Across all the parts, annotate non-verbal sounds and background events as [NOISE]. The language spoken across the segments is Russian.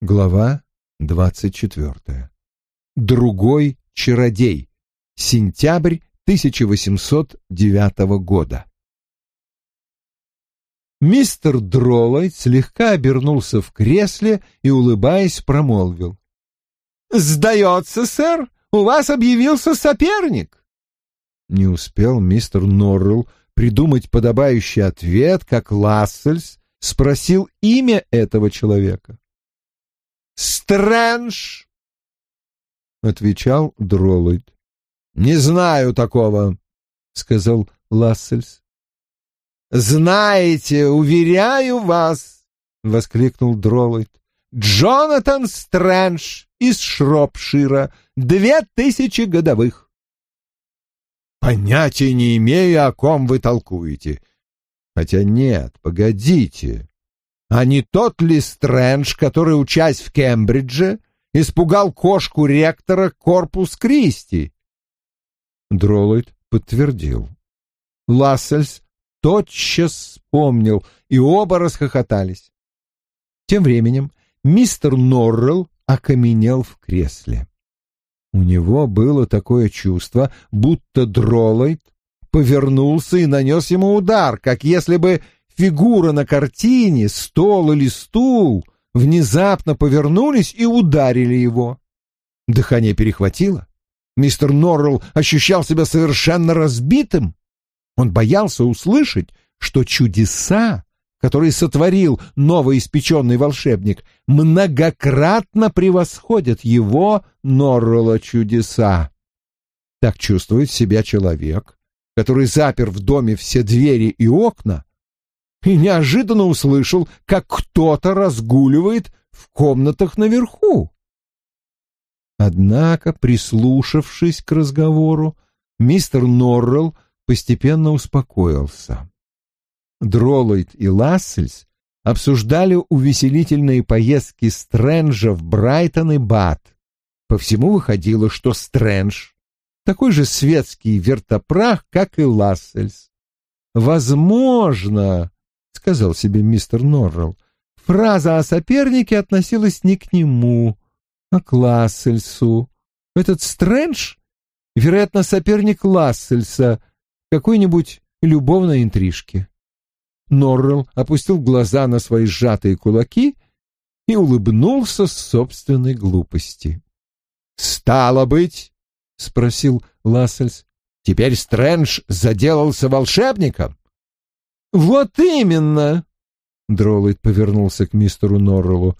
Глава двадцать четвертая. Другой чародей. Сентябрь 1809 года. Мистер Дроллайт слегка обернулся в кресле и, улыбаясь, промолвил. «Сдается, сэр, у вас объявился соперник!» Не успел мистер Норрелл придумать подобающий ответ, как Лассельс спросил имя этого человека. «Стрэндж!» — отвечал Дроллойд. «Не знаю такого», — сказал Лассельс. «Знаете, уверяю вас!» — воскликнул Дроллойд. «Джонатан Стрэндж из Шропшира, две тысячи годовых». «Понятия не имею, о ком вы толкуете. Хотя нет, погодите. А не тот ли Стрэндж, который, учась в Кембридже, испугал кошку ректора Корпус Кристи?» Дроллойд подтвердил. Лассельс тотчас вспомнил, и оба расхохотались. Тем временем мистер Норрелл окаменел в кресле. У него было такое чувство, будто Дроллойд повернулся и нанес ему удар, как если бы фигура на картине, стол или стул внезапно повернулись и ударили его. Дыхание перехватило. Мистер Норрелл ощущал себя совершенно разбитым. Он боялся услышать, что чудеса, которые сотворил новоиспеченный волшебник, многократно превосходят его, Норрелла, чудеса. Так чувствует себя человек, который запер в доме все двери и окна, и неожиданно услышал, как кто-то разгуливает в комнатах наверху. Однако, прислушавшись к разговору, мистер Норрелл постепенно успокоился. Дроллойд и Лассельс обсуждали увеселительные поездки Стрэнджа в Брайтон и Бат. По всему выходило, что Стрэндж такой же светский вертопрах, как и Лассельс. «Возможно», — сказал себе мистер Норрелл, — фраза о сопернике относилась не к нему, а к Лассельсу. Этот Стрэндж, вероятно, соперник Лассельса, какой-нибудь любовной интрижки. Норрелл опустил глаза на свои сжатые кулаки и улыбнулся собственной глупости. «Стало быть», — спросил Лассельс, — «теперь Стрэндж заделался волшебником?» «Вот именно!» — Дроллайт повернулся к мистеру Норреллу.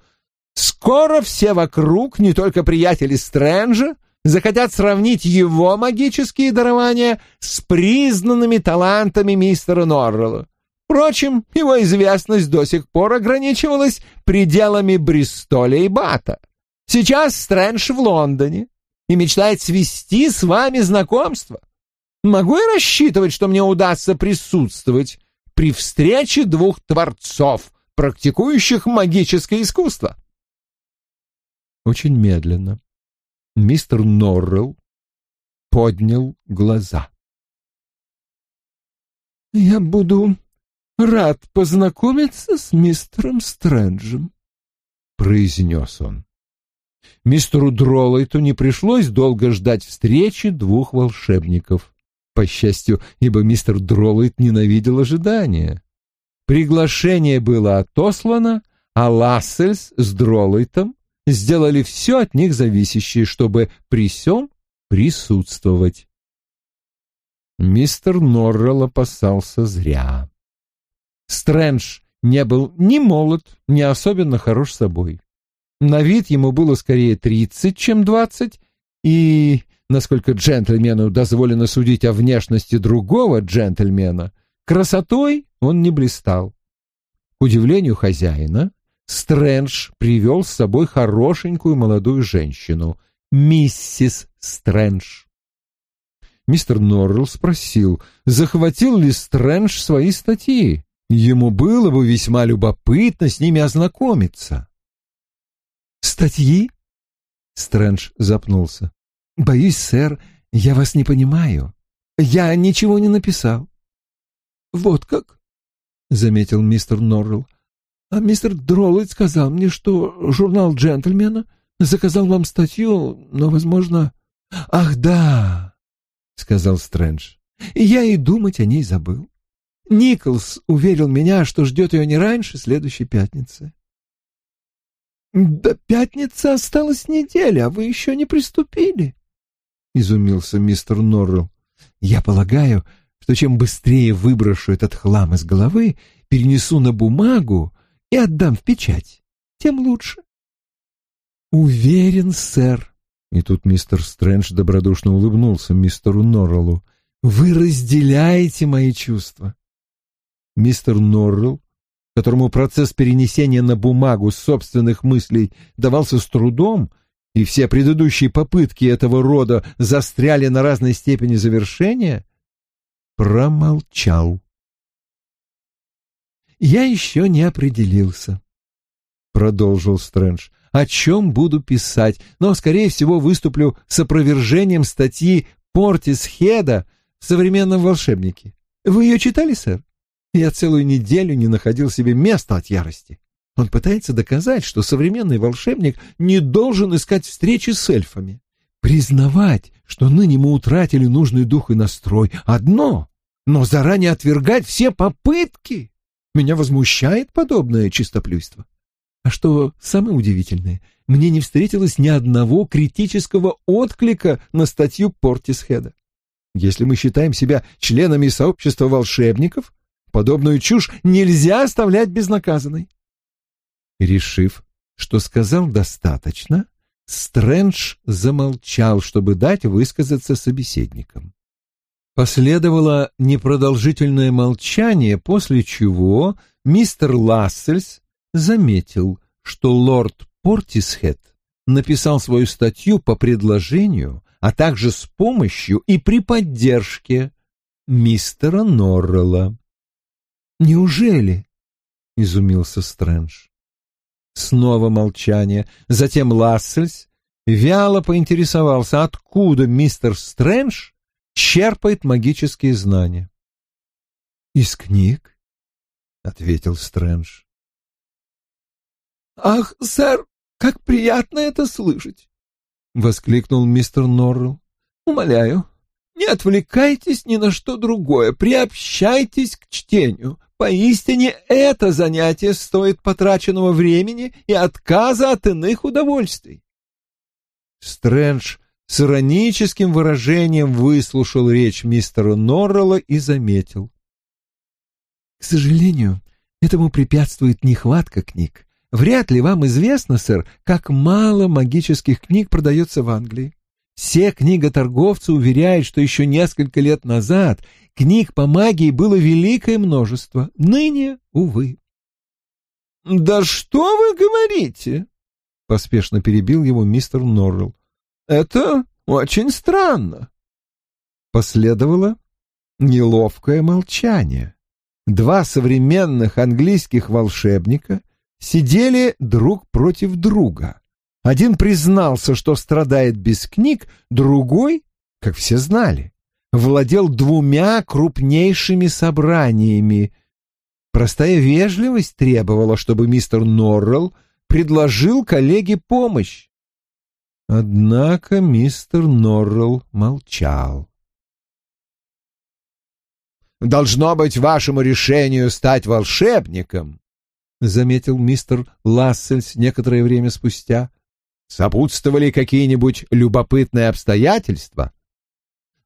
Скоро все вокруг, не только приятели Стрэнджа, захотят сравнить его магические дарования с признанными талантами мистера Норрелла. Впрочем, его известность до сих пор ограничивалась пределами Бристоля и Бата. Сейчас Стрэндж в Лондоне и мечтает свести с вами знакомство. Могу я рассчитывать, что мне удастся присутствовать при встрече двух творцов, практикующих магическое искусство? очень медленно. Мистер Норрелл поднял глаза. «Я буду рад познакомиться с мистером Стрэнджем», — произнес он. Мистеру Дроллайту не пришлось долго ждать встречи двух волшебников. По счастью, ибо мистер Дроллайт ненавидел ожидания. Приглашение было отослано, а Лассельс с Дроллайтом сделали все от них зависящее, чтобы при сём присутствовать. Мистер Норрелл опасался зря. Стрэндж не был ни молод, ни особенно хорош собой. На вид ему было скорее тридцать, чем двадцать, и, насколько джентльмену дозволено судить о внешности другого джентльмена, красотой он не блистал. К удивлению хозяина, Стрэндж привел с собой хорошенькую молодую женщину, миссис Стрэндж. Мистер Норрелл спросил, захватил ли Стрэндж свои статьи. Ему было бы весьма любопытно с ними ознакомиться. «Статьи?» Стрэндж запнулся. «Боюсь, сэр, я вас не понимаю. Я ничего не написал». «Вот как?» — заметил мистер Норрелл. А мистер Дроллет сказал мне, что журнал «Джентльмена» заказал вам статью, но, возможно... Ах, да, — сказал Стрэндж, — я и думать о ней забыл. Николс уверил меня, что ждет ее не раньше следующей пятницы. «До пятницы осталась неделя, а вы еще не приступили», — изумился мистер Норрелл. «Я полагаю, что чем быстрее выброшу этот хлам из головы, перенесу на бумагу и отдам в печать, тем лучше. Уверен, сэр. И тут мистер Стрэндж добродушно улыбнулся мистеру Норреллу. Вы разделяете мои чувства. Мистер Норрелл, которому процесс перенесения на бумагу собственных мыслей давался с трудом, и все предыдущие попытки этого рода застряли на разной степени завершения, промолчал. «Я еще не определился», — продолжил Стрэндж, — «о чем буду писать, но, скорее всего, выступлю с опровержением статьи Портис Хеда в «Современном волшебнике». Вы ее читали, сэр? Я целую неделю не находил себе места от ярости. Он пытается доказать, что современный волшебник не должен искать встречи с эльфами. Признавать, что ныне мы утратили нужный дух и настрой — одно, но заранее отвергать все попытки меня возмущает подобное чистоплюйство. А что самое удивительное, мне не встретилось ни одного критического отклика на статью Портисхеда. Если мы считаем себя членами сообщества волшебников, подобную чушь нельзя оставлять безнаказанной. Решив, что сказал достаточно, Стрэндж замолчал, чтобы дать высказаться собеседникам. Последовало непродолжительное молчание, после чего мистер Лассельс заметил, что лорд Портисхед написал свою статью по предложению, а также с помощью и при поддержке мистера Норрелла. «Неужели?» — изумился Стрэндж. Снова молчание. Затем Лассельс вяло поинтересовался, откуда мистер Стрэндж черпает магические знания. «Из книг?» — ответил Стрэндж. «Ах, сэр, как приятно это слышать!» — воскликнул мистер Норрелл. «Умоляю, не отвлекайтесь ни на что другое, приобщайтесь к чтению. Поистине это занятие стоит потраченного времени и отказа от иных удовольствий». Стрэндж с ироническим выражением выслушал речь мистера Норрелла и заметил. «К сожалению, этому препятствует нехватка книг. Вряд ли вам известно, сэр, как мало магических книг продается в Англии. Все книготорговцы уверяют, что еще несколько лет назад книг по магии было великое множество. Ныне, увы. «Да что вы говорите?» — поспешно перебил его мистер Норрелл. Это очень странно. Последовало неловкое молчание. Два современных английских волшебника сидели друг против друга. Один признался, что страдает без книг, другой, как все знали, владел двумя крупнейшими собраниями. Простая вежливость требовала, чтобы мистер Норрелл предложил коллеге помощь. Однако мистер Норрелл молчал. «Должно быть вашему решению стать волшебником», — заметил мистер Лассельс некоторое время спустя. «Сопутствовали какие-нибудь любопытные обстоятельства?»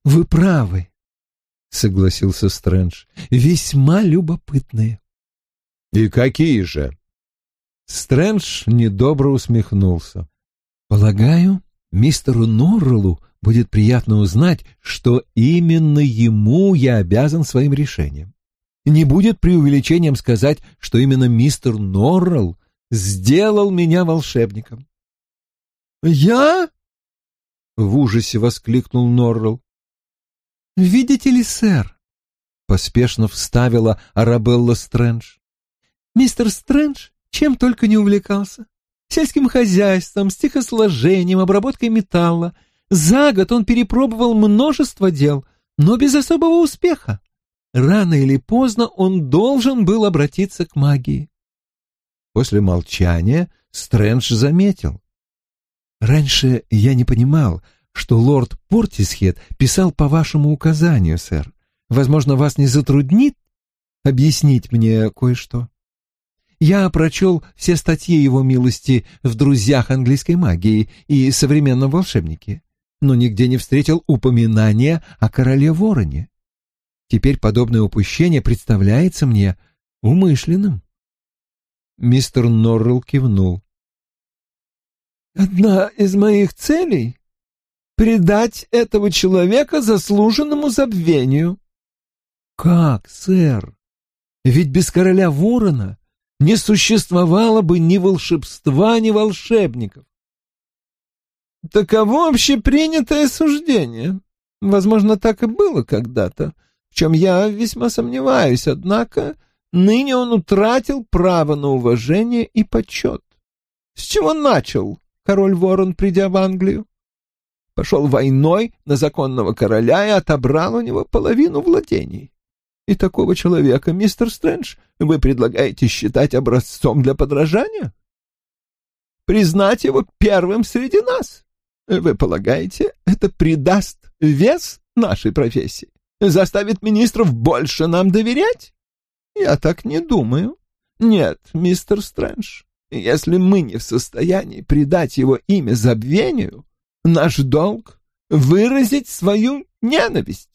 «Вы правы», — согласился Стрэндж. «Весьма любопытные». «И какие же?» Стрэндж недобро усмехнулся. Полагаю, мистеру Норреллу будет приятно узнать, что именно ему я обязан своим решением. Не будет преувеличением сказать, что именно мистер Норрелл сделал меня волшебником. «Я?» — в ужасе воскликнул Норрелл. «Видите ли, сэр?» — поспешно вставила Арабелла Стрэндж. «Мистер Стрэндж чем только не увлекался сельским хозяйством, стихосложением, обработкой металла. За год он перепробовал множество дел, но без особого успеха. Рано или поздно он должен был обратиться к магии. После молчания Стрэндж заметил. «Раньше я не понимал, что лорд Портисхед писал по вашему указанию, сэр. Возможно, вас не затруднит объяснить мне кое-что?» Я прочел все статьи его милости в «Друзьях английской магии» и «Современном волшебнике», но нигде не встретил упоминания о короле Вороне. Теперь подобное упущение представляется мне умышленным. Мистер Норрелл кивнул. «Одна из моих целей — предать этого человека заслуженному забвению». «Как, сэр? Ведь без короля Ворона не существовало бы ни волшебства, ни волшебников». «Таково общепринятое суждение. Возможно, так и было когда-то, в чем я весьма сомневаюсь, однако ныне он утратил право на уважение и почет. С чего начал король Ворон, придя в Англию? Пошел войной на законного короля и отобрал у него половину владений. И такого человека, мистер Стрэндж, вы предлагаете считать образцом для подражания? Признать его первым среди нас? Вы полагаете, это придаст вес нашей профессии? заставит министров больше нам доверять? Я так не думаю. Нет, мистер Стрэндж, если мы не в состоянии придать его имя забвению, наш долг — выразить свою ненависть.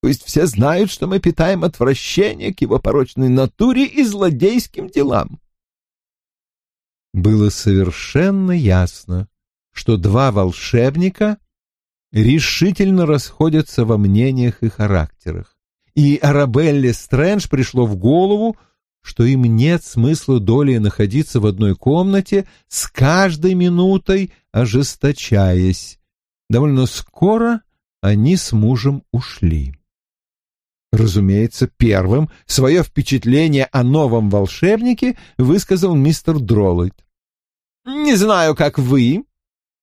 Пусть все знают, что мы питаем отвращение к его порочной натуре и злодейским делам. Было совершенно ясно, что два волшебника решительно расходятся во мнениях и характерах. И Арабелле Стрэндж пришло в голову, что им нет смысла долей находиться в одной комнате, с каждой минутой ожесточаясь. Довольно скоро они с мужем ушли. Разумеется, первым свое впечатление о новом волшебнике высказал мистер Дроллайт. «Не знаю, как вы,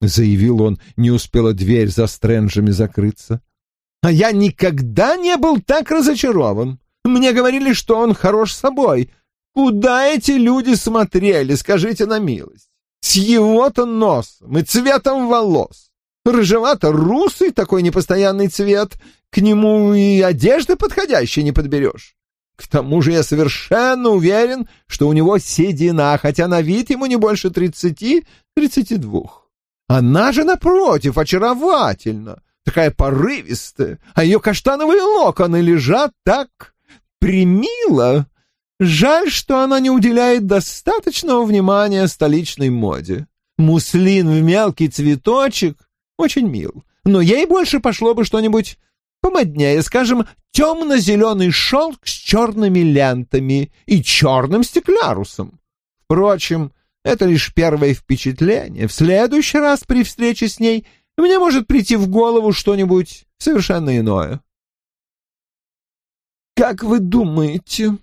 — заявил он, не успела дверь за Стрэнджами закрыться. «А я никогда не был так разочарован. Мне говорили, что он хорош собой. Куда эти люди смотрели, скажите на милость? С его-то носом и цветом волос. Рыжевато-русый такой непостоянный цвет, к нему и одежды подходящей не подберешь. К тому же я совершенно уверен, что у него седина, хотя на вид ему не больше тридцати-тридцати двух. Она же, напротив, очаровательна, такая порывистая, а ее каштановые локоны лежат так примило. Жаль, что она не уделяет достаточного внимания столичной моде. Муслин в мелкий цветочек очень мил, но ей больше пошло бы что-нибудь помоднее, скажем, темно-зеленый шелк с черными лентами и черным стеклярусом. Впрочем, это лишь первое впечатление. В следующий раз при встрече с ней мне может прийти в голову что-нибудь совершенно иное. «Как вы думаете,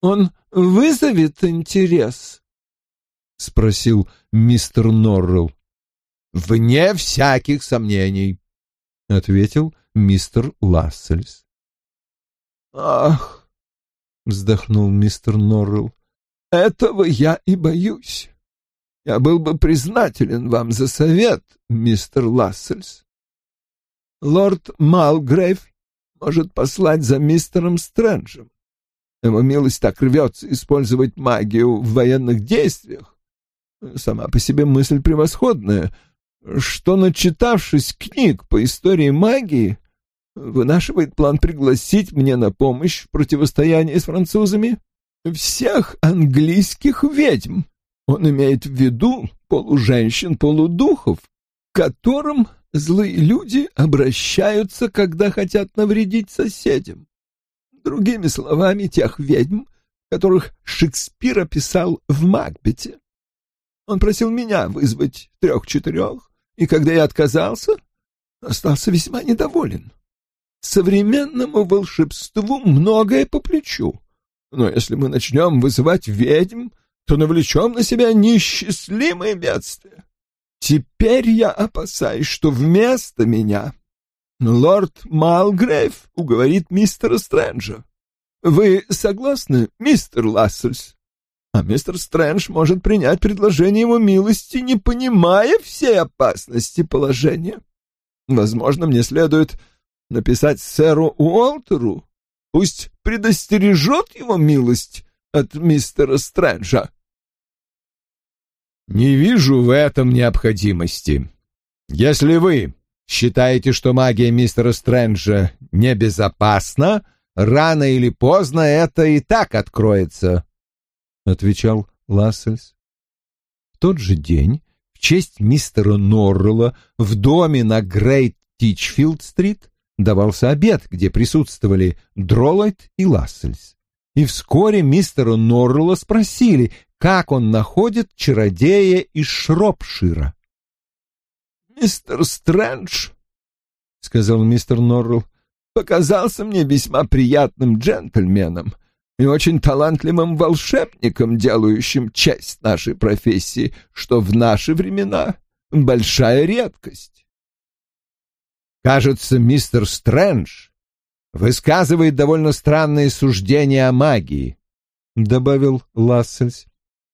он вызовет интерес?» — спросил мистер Норрелл. «Вне всяких сомнений», — ответил мистер Лассельс. «Ах!» — вздохнул мистер Норрелл. Этого я и боюсь. Я был бы признателен вам за совет, мистер Лассельс. Лорд Малгрейв может послать за мистером Стрэнджем. Его милость так рвется использовать магию в военных действиях. Сама по себе мысль превосходная, что, начитавшись книг по истории магии, вынашивает план пригласить мне на помощь в противостоянии с французами всех английских ведьм. Он имеет в виду полуженщин-полудухов, к которым злые люди обращаются, когда хотят навредить соседям. Другими словами, тех ведьм, которых Шекспир описал в Макбете. Он просил меня вызвать трех-четырех, и когда я отказался, остался весьма недоволен. Современному волшебству многое по плечу, но если мы начнем вызывать ведьм, то навлечем на себя несчастливые бедствия. Теперь я опасаюсь, что вместо меня лорд Малгрейв уговорит мистера Стрэнджа. Вы согласны, мистер Лассельс? а мистер Стрэндж может принять предложение его милости, не понимая всей опасности положения. Возможно, мне следует написать сэру Уолтеру, пусть предостережет его милость от мистера Стрэнджа. Не вижу в этом необходимости. Если вы считаете, что магия мистера Стрэнджа небезопасна, рано или поздно это и так откроется, — отвечал Лассельс. В тот же день, в честь мистера Норрелла, в доме на Грейт Тичфилд-стрит давался обед, где присутствовали Дролайт и Лассельс. И вскоре мистера Норрелла спросили, как он находит чародея из Шропшира. «Мистер Стрэндж», — сказал мистер Норрелл, — «показался мне весьма приятным джентльменом и очень талантливым волшебником, делающим честь нашей профессии, что в наши времена большая редкость». «Кажется, мистер Стрэндж высказывает довольно странные суждения о магии», — добавил Лассельс.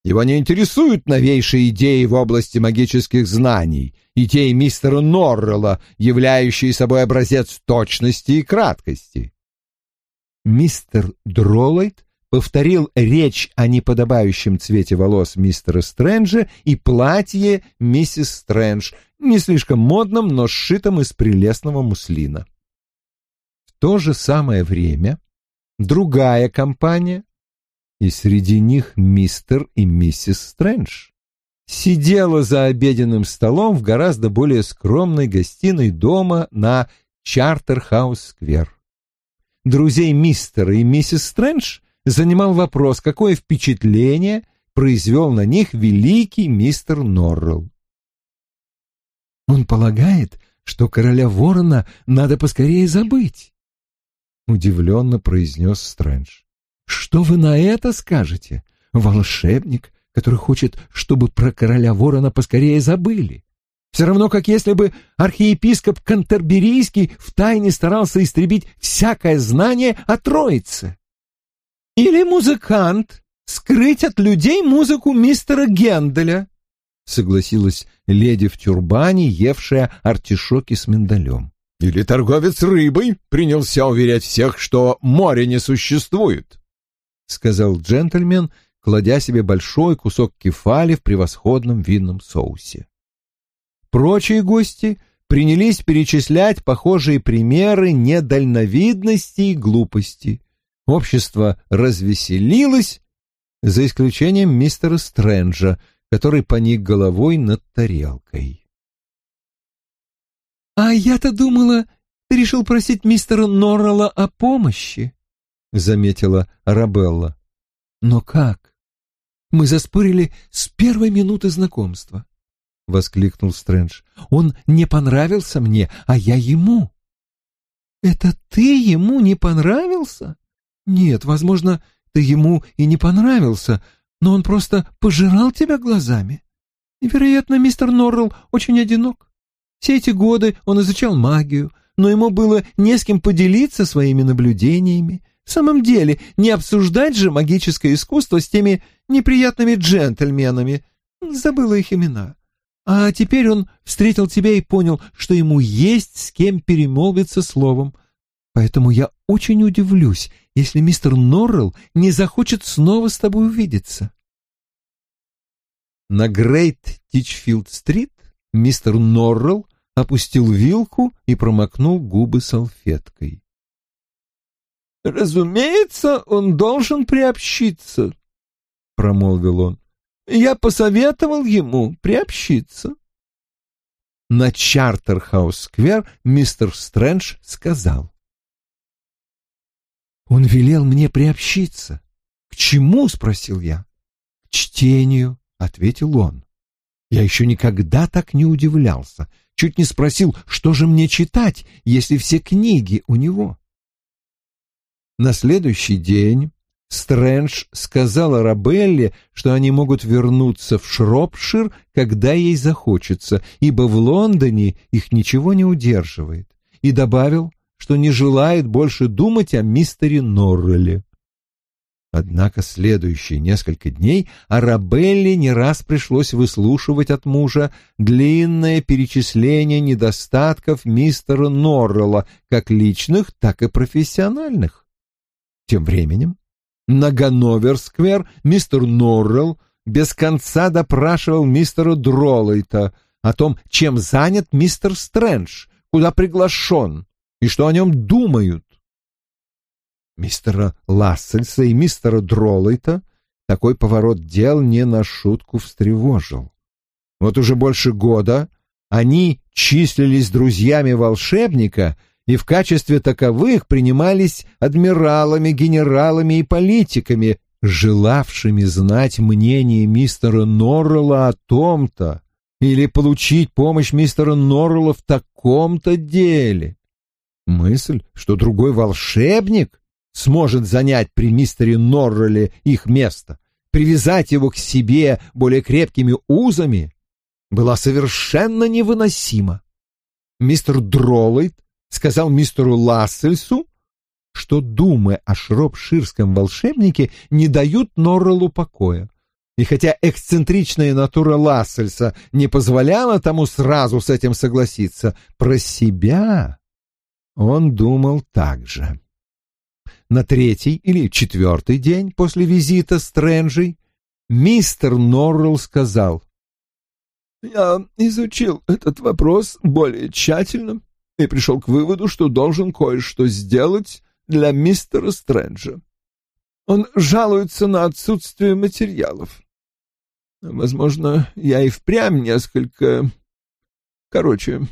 Его не интересуют новейшие идеи в области магических знаний, идеи мистера Норрелла, являющие собой образец точности и краткости. Мистер Дроллайт повторил речь о неподобающем цвете волос мистера Стрэнджа и платье миссис Стрэндж, не слишком модном, но сшитом из прелестного муслина. В то же самое время другая компания и среди них мистер и миссис Стрэндж. Сидела за обеденным столом в гораздо более скромной гостиной дома на Чартерхаус-сквер. Друзей мистера и миссис Стрэндж занимал вопрос, какое впечатление произвел на них великий мистер Норрелл. «Он полагает, что короля ворона надо поскорее забыть», — удивленно произнес Стрэндж. Что вы на это скажете? Волшебник, который хочет, чтобы про короля ворона поскорее забыли. Все равно, как если бы архиепископ Кантерберийский втайне старался истребить всякое знание о Троице. Или музыкант, скрыть от людей музыку мистера Генделя, согласилась леди в тюрбане, евшая артишоки с миндалем. Или торговец рыбой принялся уверять всех, что моря не существует. — сказал джентльмен, кладя себе большой кусок кефали в превосходном винном соусе. Прочие гости принялись перечислять похожие примеры недальновидности и глупости. Общество развеселилось, за исключением мистера Стрэнджа, который поник головой над тарелкой. «А я-то думала, ты решил просить мистера Норрелла о помощи», заметила Арабелла. Но как? Мы заспорили с первой минуты знакомства, воскликнул Стрэндж. Он не понравился мне, а я ему. Это ты ему не понравился? Нет, возможно, ты ему и не понравился, но он просто пожирал тебя глазами. И, вероятно, мистер Норрелл очень одинок. Все эти годы он изучал магию, но ему было не с кем поделиться своими наблюдениями, в самом деле, не обсуждать же магическое искусство с теми неприятными джентльменами. Забыла их имена. А теперь он встретил тебя и понял, что ему есть с кем перемолвиться словом. Поэтому я очень удивлюсь, если мистер Норрелл не захочет снова с тобой увидеться. На Грейт Тичфилд-стрит мистер Норрелл опустил вилку и промокнул губы салфеткой. «Разумеется, он должен приобщиться», — промолвил он. «Я посоветовал ему приобщиться». На Чартерхаус-сквер мистер Стрэндж сказал. «Он велел мне приобщиться». «К чему?» — спросил я. «К чтению», — ответил он. Я еще никогда так не удивлялся. Чуть не спросил, что же мне читать, если все книги у него. На следующий день Стрэндж сказал Арабелле, что они могут вернуться в Шропшир, когда ей захочется, ибо в Лондоне их ничего не удерживает, и добавил, что не желает больше думать о мистере Норреле. Однако следующие несколько дней Арабелле не раз пришлось выслушивать от мужа длинное перечисление недостатков мистера Норрелла, как личных, так и профессиональных. Тем временем на Ганновер-сквер мистер Норрелл без конца допрашивал мистера Дроллайта о том, чем занят мистер Стрэндж, куда приглашен и что о нем думают. Мистера Лассельса и мистера Дроллайта такой поворот дел не на шутку встревожил. Вот уже больше года они числились друзьями волшебника и в качестве таковых принимались адмиралами, генералами и политиками, желавшими знать мнение мистера Норрелла о том-то или получить помощь мистера Норрелла в таком-то деле. Мысль, что другой волшебник сможет занять при мистере Норреле их место, привязать его к себе более крепкими узами, была совершенно невыносима. Мистер Дроллайт сказал мистеру Лассельсу, что думы о шропширском волшебнике не дают Норрелу покоя. И хотя эксцентричная натура Лассельса не позволяла тому сразу с этим согласиться, про себя он думал так же. На третий или четвертый день после визита Стрэнджей мистер Норрелл сказал, «Я изучил этот вопрос более тщательно и пришел к выводу, что должен кое-что сделать для мистера Стрэнджа. Он жалуется на отсутствие материалов. Возможно, я и впрямь несколько... Короче,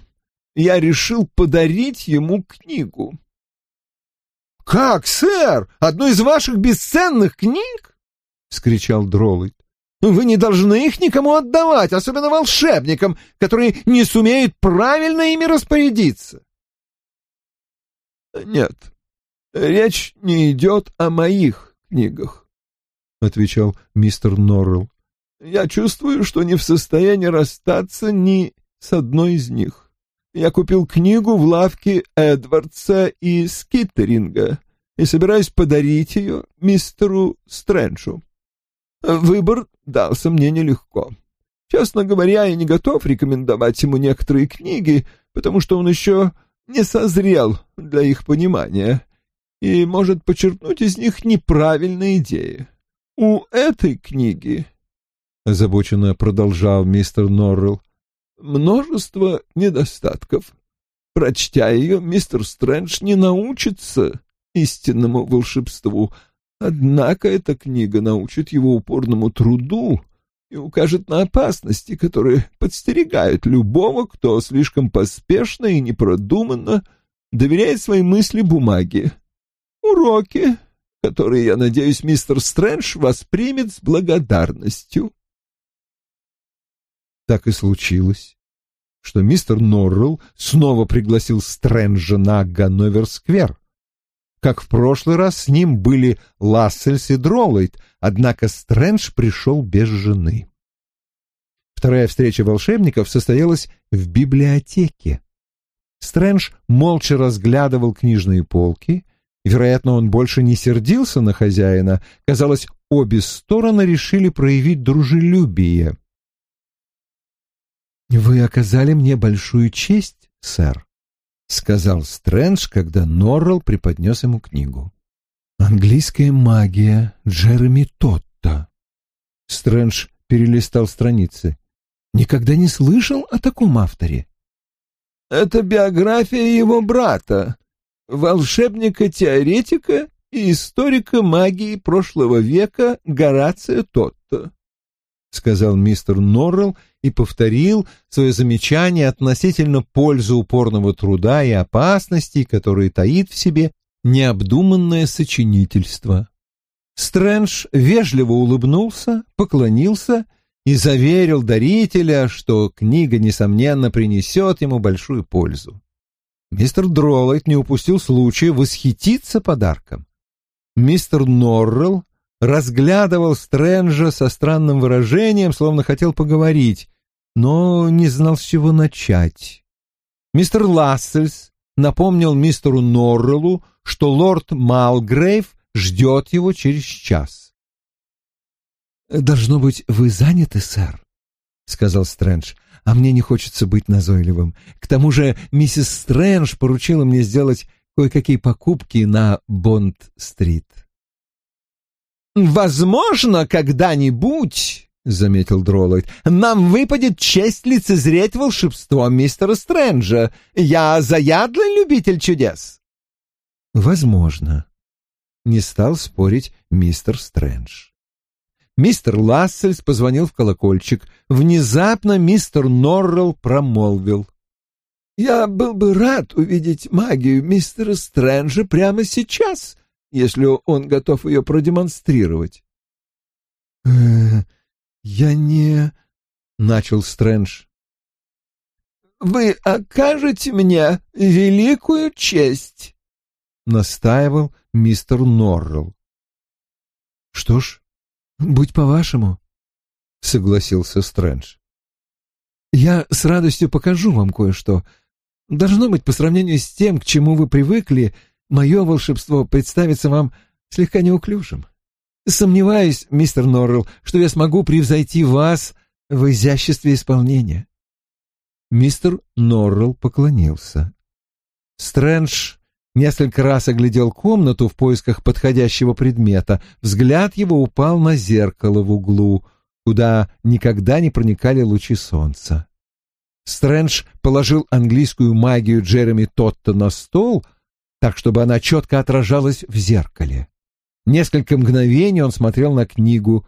я решил подарить ему книгу. — Как, сэр? Одну из ваших бесценных книг? — вскричал Дроллайт. — Вы не должны их никому отдавать, особенно волшебникам, которые не сумеют правильно ими распорядиться. — Нет, речь не идет о моих книгах, — отвечал мистер Норрелл. — Я чувствую, что не в состоянии расстаться ни с одной из них я купил книгу в лавке Эдвардса и Скиттеринга и собираюсь подарить ее мистеру Стрэнджу. Выбор дался мне нелегко. Честно говоря, я не готов рекомендовать ему некоторые книги, потому что он еще не созрел для их понимания и может почерпнуть из них неправильные идеи. У этой книги, — озабоченно продолжал мистер Норрелл, множество недостатков. Прочтя ее, мистер Стрэндж не научится истинному волшебству, однако эта книга научит его упорному труду и укажет на опасности, которые подстерегают любого, кто слишком поспешно и непродуманно доверяет свои мысли бумаге. Уроки, которые, я надеюсь, мистер Стрэндж воспримет с благодарностью. Так и случилось, что мистер Норрелл снова пригласил Стрэнджа на Ганновер-сквер. Как в прошлый раз с ним были Лассельс и Дроллайт, однако Стрэндж пришел без жены. Вторая встреча волшебников состоялась в библиотеке. Стрэндж молча разглядывал книжные полки. Вероятно, он больше не сердился на хозяина. Казалось, обе стороны решили проявить дружелюбие. «Вы оказали мне большую честь, сэр», — сказал Стрэндж, когда Норрелл преподнес ему книгу. «Английская магия Джереми Тотта». Стрэндж перелистал страницы. «Никогда не слышал о таком авторе?» «Это биография его брата, волшебника-теоретика и историка магии прошлого века Горация Тотта», — сказал мистер Норрелл и повторил свое замечание относительно пользы упорного труда и опасностей, которые таит в себе необдуманное сочинительство. Стрэндж вежливо улыбнулся, поклонился и заверил дарителя, что книга, несомненно, принесет ему большую пользу. Мистер Дроллайт не упустил случая восхититься подарком. Мистер Норрелл разглядывал Стрэнджа со странным выражением, словно хотел поговорить, но не знал, с чего начать. Мистер Лассельс напомнил мистеру Норреллу, что лорд Малгрейв ждет его через час. «Должно быть, вы заняты, сэр», — сказал Стрэндж, — «а мне не хочется быть назойливым. К тому же миссис Стрэндж поручила мне сделать кое-какие покупки на Бонд-стрит». «Возможно, когда-нибудь», — заметил Дроллойд, — «нам выпадет честь лицезреть волшебство мистера Стрэнджа. Я заядлый любитель чудес». «Возможно», — не стал спорить мистер Стрэндж. Мистер Лассельс позвонил в колокольчик. Внезапно мистер Норрелл промолвил. «Я был бы рад увидеть магию мистера Стрэнджа прямо сейчас, если он готов ее продемонстрировать». «Э, я не...» — начал Стрэндж. «Вы окажете мне великую честь», — настаивал мистер Норрелл. «Что ж, будь по-вашему», — согласился Стрэндж. «Я с радостью покажу вам кое-что. Должно быть, по сравнению с тем, к чему вы привыкли, мое волшебство представится вам слегка неуклюжим. Сомневаюсь, мистер Норрелл, что я смогу превзойти вас в изяществе исполнения». Мистер Норрелл поклонился. Стрэндж несколько раз оглядел комнату в поисках подходящего предмета. Взгляд его упал на зеркало в углу, куда никогда не проникали лучи солнца. Стрэндж положил английскую магию Джереми Тотта на стол, так, чтобы она четко отражалась в зеркале. Несколько мгновений он смотрел на книгу.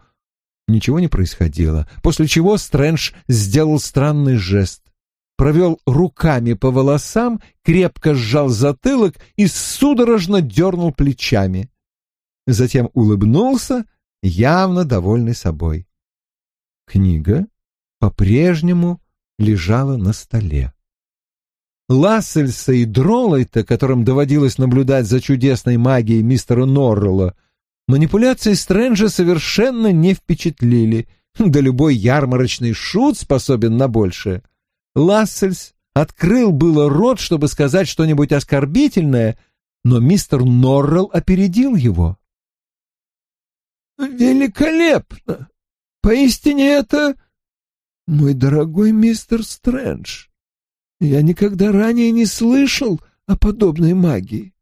Ничего не происходило, после чего Стрэндж сделал странный жест провел руками по волосам, крепко сжал затылок и судорожно дернул плечами. Затем улыбнулся, явно довольный собой. Книга по-прежнему лежала на столе. Лассельса и Дролайта, которым доводилось наблюдать за чудесной магией мистера Норрелла, манипуляции Стрэнджа совершенно не впечатлили, [LAUGHS] да любой ярмарочный шут способен на большее — Лассельс открыл было рот, чтобы сказать что-нибудь оскорбительное, но мистер Норрелл опередил его. «Великолепно! Поистине это... Мой дорогой мистер Стрэндж, я никогда ранее не слышал о подобной магии.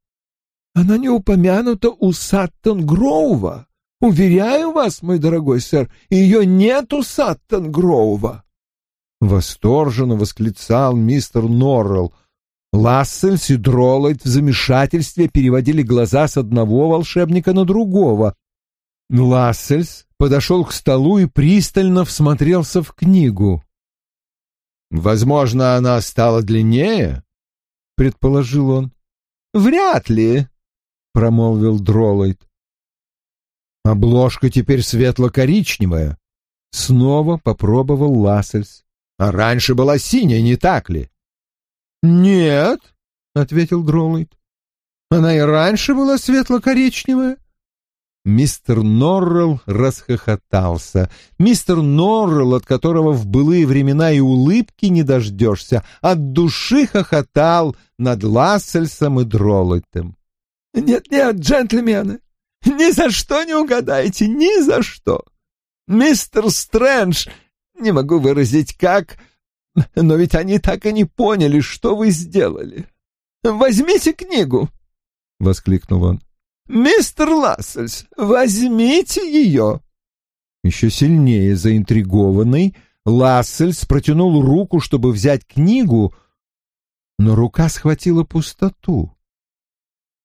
Она не упомянута у Саттон Гроува. Уверяю вас, мой дорогой сэр, ее нет у Саттон Гроува. Восторженно восклицал мистер Норрелл. Лассельс и Дроллайт в замешательстве переводили глаза с одного волшебника на другого. Лассельс подошел к столу и пристально всмотрелся в книгу. «Возможно, она стала длиннее?» — предположил он. «Вряд ли», — промолвил Дроллайт. «Обложка теперь светло-коричневая», — снова попробовал Лассельс. А раньше была синяя, не так ли? Нет, ответил Дроуит. Она и раньше была светло-коричневая. Мистер Норрелл расхохотался. Мистер Норрелл, от которого в былые времена и улыбки не дождешься, от души хохотал над Лассельсом и Дроллитом. «Нет-нет, джентльмены, ни за что не угадаете, ни за что! Мистер Стрэндж не могу выразить как, но ведь они так и не поняли, что вы сделали. Возьмите книгу, — воскликнул он. Мистер Лассельс, возьмите ее. Еще сильнее заинтригованный, Лассельс протянул руку, чтобы взять книгу, но рука схватила пустоту.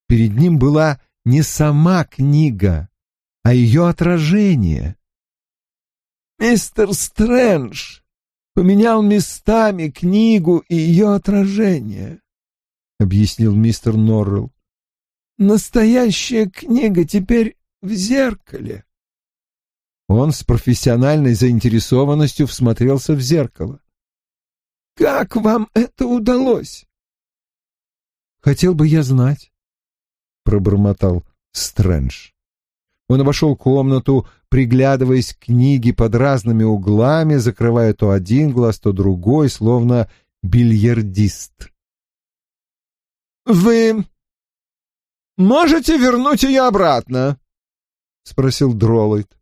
Перед ним была не сама книга, а ее отражение. Мистер Стрэндж поменял местами книгу и ее отражение, — объяснил мистер Норрелл. Настоящая книга теперь в зеркале. Он с профессиональной заинтересованностью всмотрелся в зеркало. «Как вам это удалось?» «Хотел бы я знать», — пробормотал Стрэндж. Он обошел комнату, приглядываясь к книге под разными углами, закрывая то один глаз, то другой, словно бильярдист. «Вы... можете вернуть ее обратно?» — спросил Дроллайт.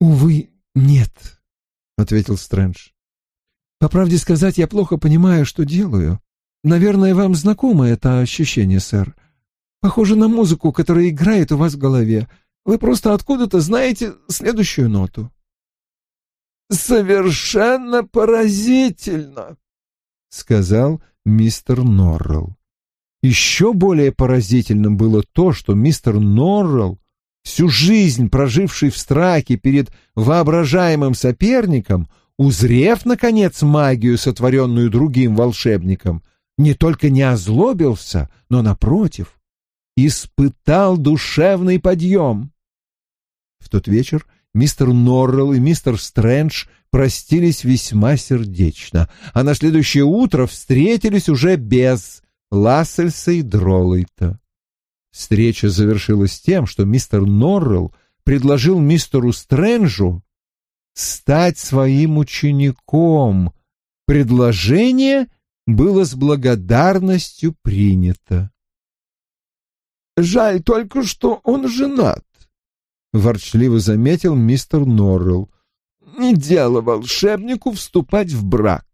«Увы, нет», — ответил Стрэндж. «По правде сказать, я плохо понимаю, что делаю. Наверное, вам знакомо это ощущение, сэр. Похоже на музыку, которая играет у вас в голове. Вы просто откуда-то знаете следующую ноту». «Совершенно поразительно», — сказал мистер Норрелл. Еще более поразительным было то, что мистер Норрелл, всю жизнь проживший в страхе перед воображаемым соперником, узрев, наконец, магию, сотворенную другим волшебником, не только не озлобился, но, напротив, испытал душевный подъем. В тот вечер мистер Норрелл и мистер Стрэндж простились весьма сердечно, а на следующее утро встретились уже без Лассельса и Дроллайта. Встреча завершилась тем, что мистер Норрелл предложил мистеру Стрэнджу стать своим учеником. Предложение было с благодарностью принято. «Жаль только, что он женат», — ворчливо заметил мистер Норрелл. «Не дело волшебнику вступать в брак.